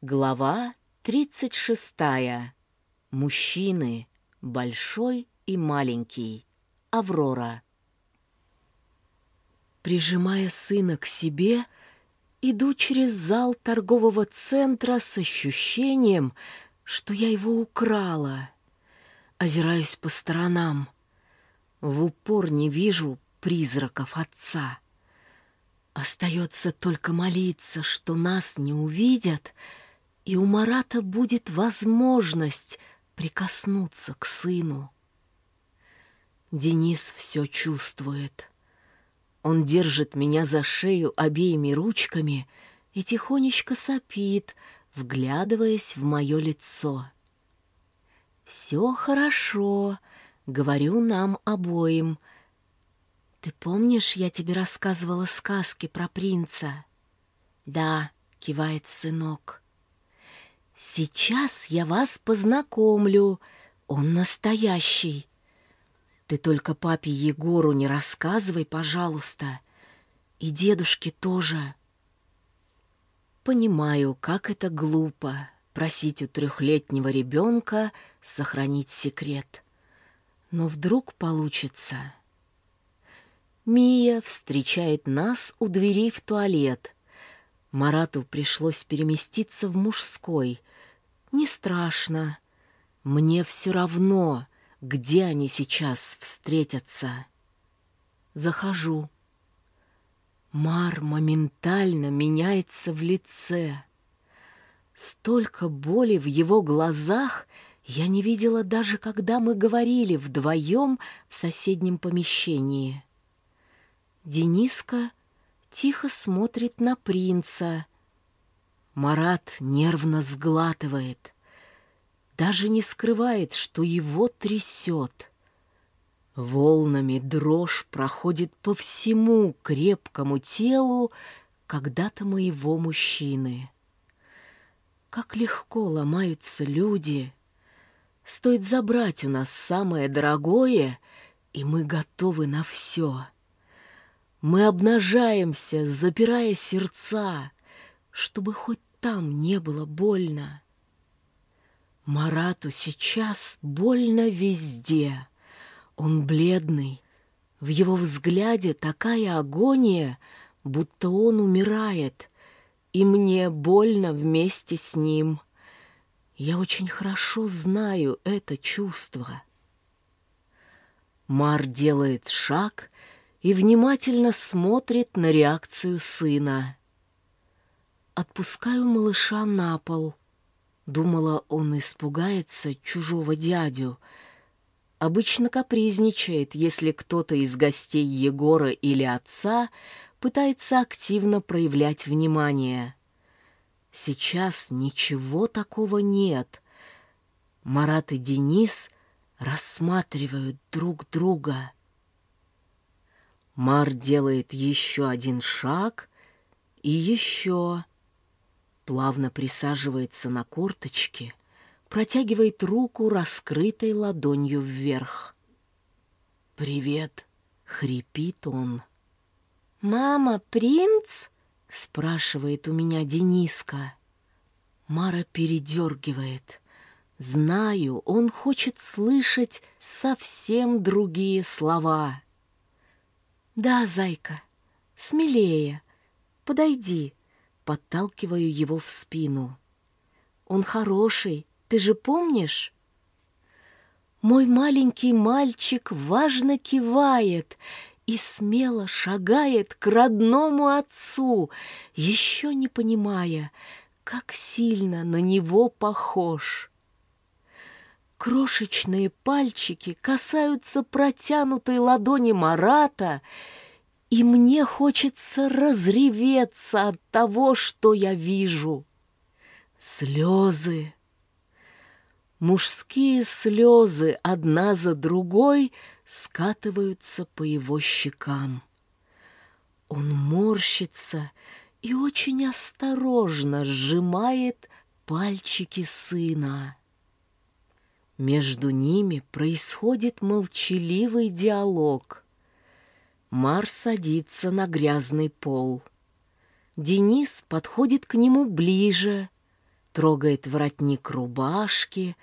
Глава 36. Мужчины. Большой и маленький. Аврора. Прижимая сына к себе, иду через зал торгового центра с ощущением, что я его украла. Озираюсь по сторонам. В упор не вижу призраков отца. Остается только молиться, что нас не увидят — и у Марата будет возможность прикоснуться к сыну. Денис все чувствует. Он держит меня за шею обеими ручками и тихонечко сопит, вглядываясь в мое лицо. «Все хорошо», — говорю нам обоим. «Ты помнишь, я тебе рассказывала сказки про принца?» «Да», — кивает сынок. «Сейчас я вас познакомлю. Он настоящий. Ты только папе Егору не рассказывай, пожалуйста. И дедушке тоже». Понимаю, как это глупо просить у трехлетнего ребенка сохранить секрет. Но вдруг получится. Мия встречает нас у двери в туалет. Марату пришлось переместиться в мужской, не страшно. Мне все равно, где они сейчас встретятся. Захожу. Мар моментально меняется в лице. Столько боли в его глазах я не видела даже, когда мы говорили вдвоем в соседнем помещении. Дениска тихо смотрит на принца — Марат нервно сглатывает, даже не скрывает, что его трясет. Волнами дрожь проходит по всему крепкому телу когда-то моего мужчины. Как легко ломаются люди. Стоит забрать у нас самое дорогое, и мы готовы на все. Мы обнажаемся, запирая сердца, чтобы хоть там не было больно. Марату сейчас больно везде. Он бледный. В его взгляде такая агония, будто он умирает, и мне больно вместе с ним. Я очень хорошо знаю это чувство. Мар делает шаг и внимательно смотрит на реакцию сына. Отпускаю малыша на пол. Думала, он испугается чужого дядю. Обычно капризничает, если кто-то из гостей Егора или отца пытается активно проявлять внимание. Сейчас ничего такого нет. Марат и Денис рассматривают друг друга. Мар делает еще один шаг и еще плавно присаживается на корточки, протягивает руку раскрытой ладонью вверх. «Привет!» — хрипит он. «Мама, принц?» — спрашивает у меня Дениска. Мара передергивает. Знаю, он хочет слышать совсем другие слова. «Да, зайка, смелее, подойди», подталкиваю его в спину. «Он хороший, ты же помнишь?» Мой маленький мальчик важно кивает и смело шагает к родному отцу, еще не понимая, как сильно на него похож. Крошечные пальчики касаются протянутой ладони Марата — и мне хочется разреветься от того, что я вижу. Слезы. Мужские слезы одна за другой скатываются по его щекам. Он морщится и очень осторожно сжимает пальчики сына. Между ними происходит молчаливый диалог — Мар садится на грязный пол. Денис подходит к нему ближе, Трогает воротник рубашки,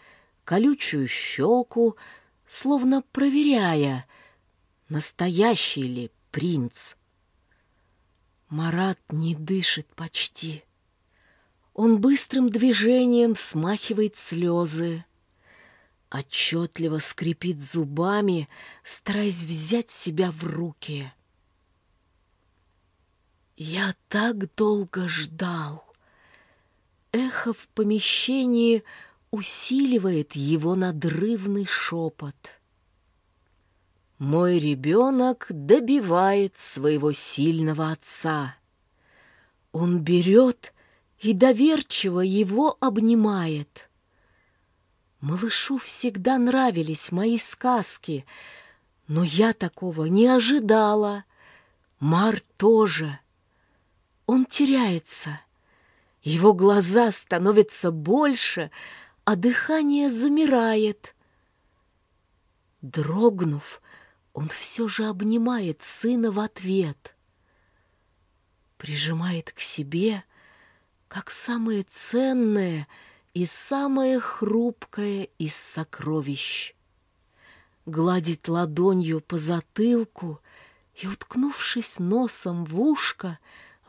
колючую щеку, словно проверяя, настоящий ли принц. Марат не дышит почти. Он быстрым движением смахивает слезы, отчетливо скрипит зубами, стараясь взять себя в руки. Я так долго ждал. Эхо в помещении усиливает его надрывный шепот. Мой ребенок добивает своего сильного отца. Он берет и доверчиво его обнимает. Малышу всегда нравились мои сказки, но я такого не ожидала. Мар тоже. Он теряется. Его глаза становятся больше, а дыхание замирает. Дрогнув, он все же обнимает сына в ответ. Прижимает к себе — как самое ценное и самое хрупкое из сокровищ. Гладит ладонью по затылку и, уткнувшись носом в ушко,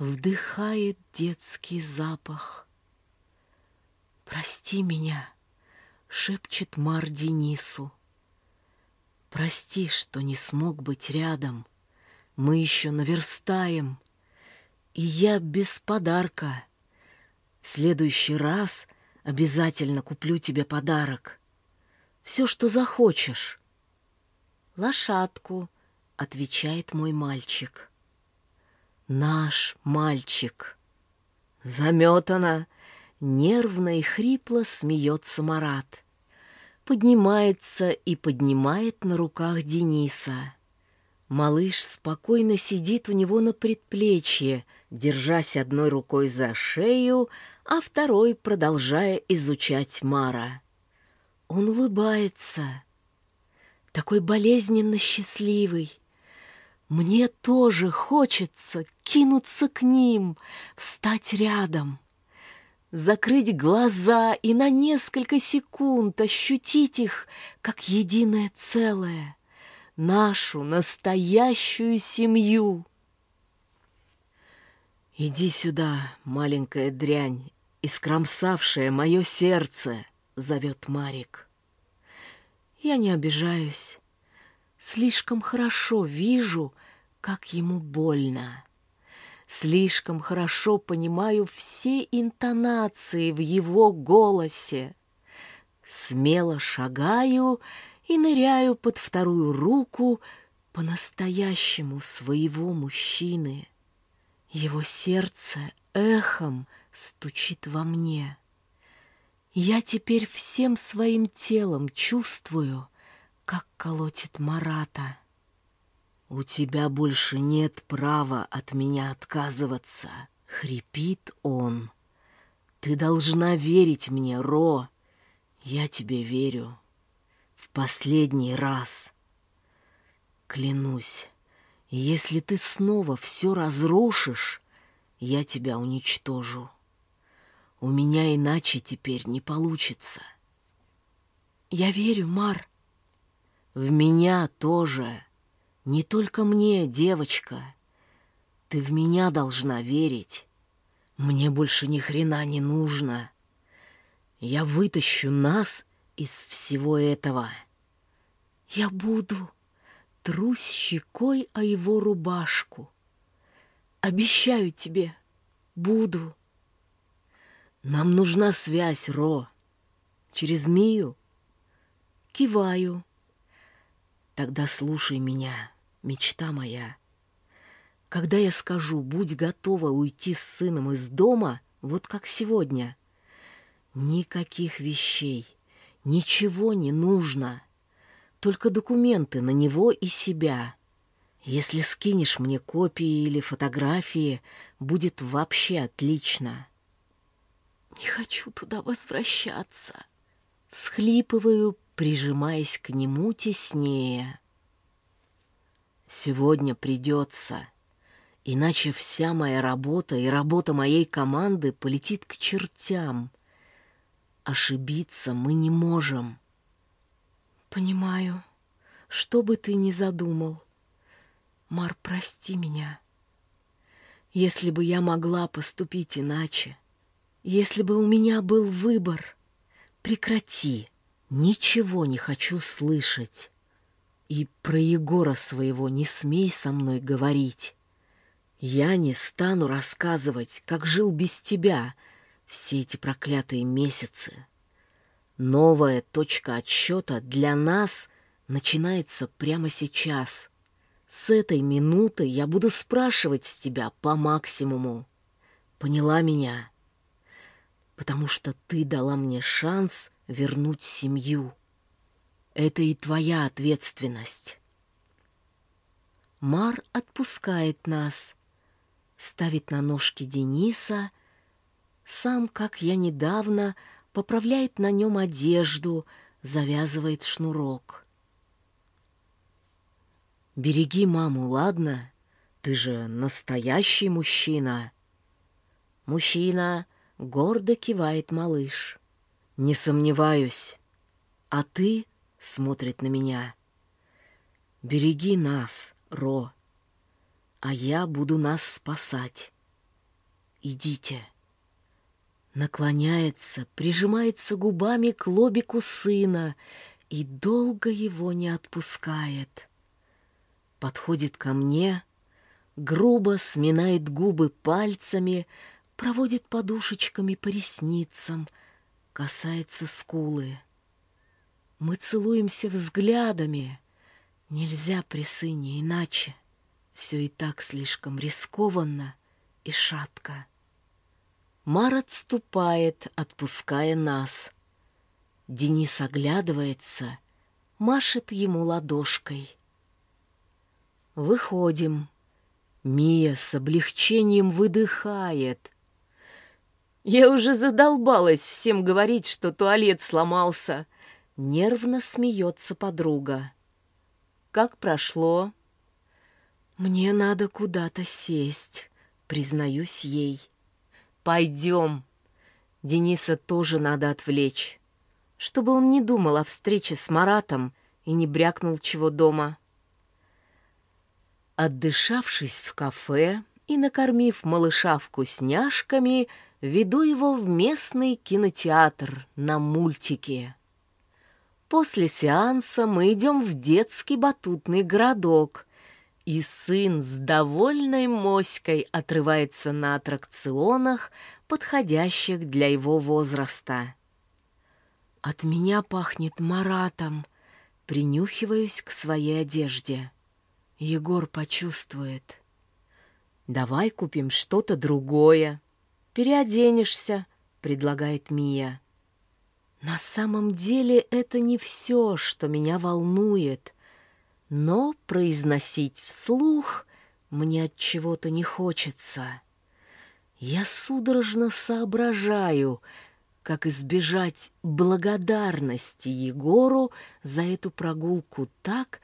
вдыхает детский запах. «Прости меня», — шепчет Мар Денису. «Прости, что не смог быть рядом. Мы еще наверстаем. И я без подарка» В следующий раз обязательно куплю тебе подарок. Все, что захочешь. Лошадку, отвечает мой мальчик. Наш мальчик. Заметана. Нервно и хрипло смеется Марат. Поднимается и поднимает на руках Дениса. Малыш спокойно сидит у него на предплечье, держась одной рукой за шею, а второй продолжая изучать Мара. Он улыбается, такой болезненно счастливый. Мне тоже хочется кинуться к ним, встать рядом, закрыть глаза и на несколько секунд ощутить их как единое целое, нашу настоящую семью. «Иди сюда, маленькая дрянь, искромсавшая мое сердце», — зовет Марик. Я не обижаюсь. Слишком хорошо вижу, как ему больно. Слишком хорошо понимаю все интонации в его голосе. Смело шагаю и ныряю под вторую руку по-настоящему своего мужчины. Его сердце эхом стучит во мне. Я теперь всем своим телом чувствую, как колотит Марата. «У тебя больше нет права от меня отказываться», — хрипит он. «Ты должна верить мне, Ро. Я тебе верю. В последний раз. Клянусь, если ты снова все разрушишь, я тебя уничтожу. У меня иначе теперь не получится. Я верю, Мар. В меня тоже. Не только мне, девочка. Ты в меня должна верить. Мне больше ни хрена не нужно. Я вытащу нас из всего этого. Я буду трусь щекой о его рубашку. Обещаю тебе, буду. Нам нужна связь, Ро. Через Мию? Киваю. Тогда слушай меня, мечта моя. Когда я скажу, будь готова уйти с сыном из дома, вот как сегодня, никаких вещей, ничего не нужно только документы на него и себя. Если скинешь мне копии или фотографии, будет вообще отлично. Не хочу туда возвращаться. Всхлипываю, прижимаясь к нему теснее. Сегодня придется, иначе вся моя работа и работа моей команды полетит к чертям. Ошибиться мы не можем. Понимаю, что бы ты ни задумал. Мар, прости меня. Если бы я могла поступить иначе, если бы у меня был выбор, прекрати, ничего не хочу слышать. И про Егора своего не смей со мной говорить. Я не стану рассказывать, как жил без тебя все эти проклятые месяцы. Новая точка отсчета для нас начинается прямо сейчас. С этой минуты я буду спрашивать с тебя по максимуму. Поняла меня? Потому что ты дала мне шанс вернуть семью. Это и твоя ответственность. Мар отпускает нас, ставит на ножки Дениса, сам, как я недавно, поправляет на нем одежду, завязывает шнурок. «Береги маму, ладно? Ты же настоящий мужчина!» «Мужчина!» — гордо кивает малыш. «Не сомневаюсь. А ты?» — смотрит на меня. «Береги нас, Ро, а я буду нас спасать. Идите». Наклоняется, прижимается губами к лобику сына и долго его не отпускает. Подходит ко мне, грубо сминает губы пальцами, проводит подушечками по ресницам, касается скулы. Мы целуемся взглядами. Нельзя при сыне иначе. Все и так слишком рискованно и шатко. Мар отступает, отпуская нас. Денис оглядывается, машет ему ладошкой. Выходим. Мия с облегчением выдыхает. Я уже задолбалась всем говорить, что туалет сломался. Нервно смеется подруга. Как прошло? Мне надо куда-то сесть, признаюсь ей. Пойдем. Дениса тоже надо отвлечь, чтобы он не думал о встрече с Маратом и не брякнул чего дома. Отдышавшись в кафе и накормив малыша вкусняшками, веду его в местный кинотеатр на мультики. После сеанса мы идем в детский батутный городок, и сын с довольной моськой отрывается на аттракционах, подходящих для его возраста. От меня пахнет Маратом, принюхиваюсь к своей одежде. Егор почувствует. «Давай купим что-то другое. Переоденешься», — предлагает Мия. На самом деле это не все, что меня волнует но произносить вслух мне от чего-то не хочется. Я судорожно соображаю, как избежать благодарности Егору за эту прогулку так,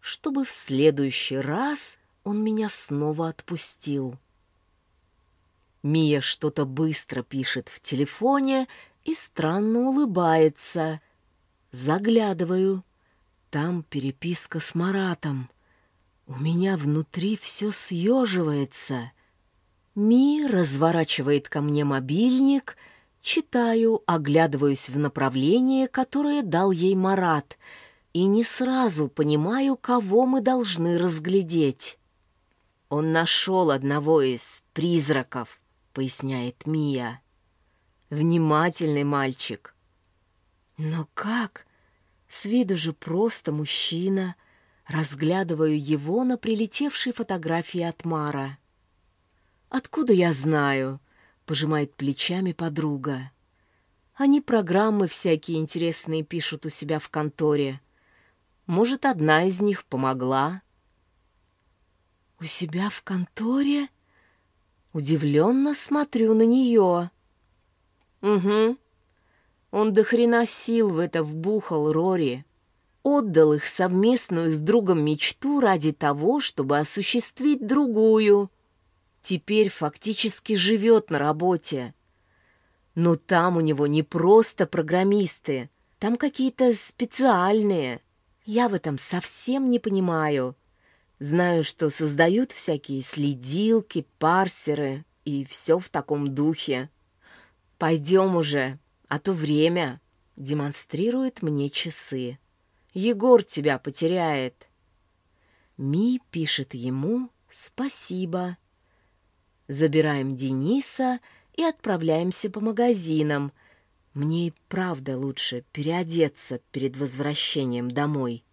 чтобы в следующий раз он меня снова отпустил. Мия что-то быстро пишет в телефоне и странно улыбается. Заглядываю. Там переписка с Маратом. У меня внутри все съеживается. Ми разворачивает ко мне мобильник, читаю, оглядываюсь в направление, которое дал ей Марат, и не сразу понимаю, кого мы должны разглядеть. «Он нашел одного из призраков», — поясняет Мия. «Внимательный мальчик». «Но как?» С виду же просто мужчина. Разглядываю его на прилетевшей фотографии от Мара. «Откуда я знаю?» — пожимает плечами подруга. «Они программы всякие интересные пишут у себя в конторе. Может, одна из них помогла?» «У себя в конторе?» Удивленно смотрю на нее. «Угу», он до хрена сил в это вбухал Рори. Отдал их совместную с другом мечту ради того, чтобы осуществить другую. Теперь фактически живет на работе. Но там у него не просто программисты, там какие-то специальные. Я в этом совсем не понимаю. Знаю, что создают всякие следилки, парсеры и все в таком духе. Пойдем уже, а то время демонстрирует мне часы. Егор тебя потеряет. Ми пишет ему «Спасибо». Забираем Дениса и отправляемся по магазинам. Мне и правда лучше переодеться перед возвращением домой.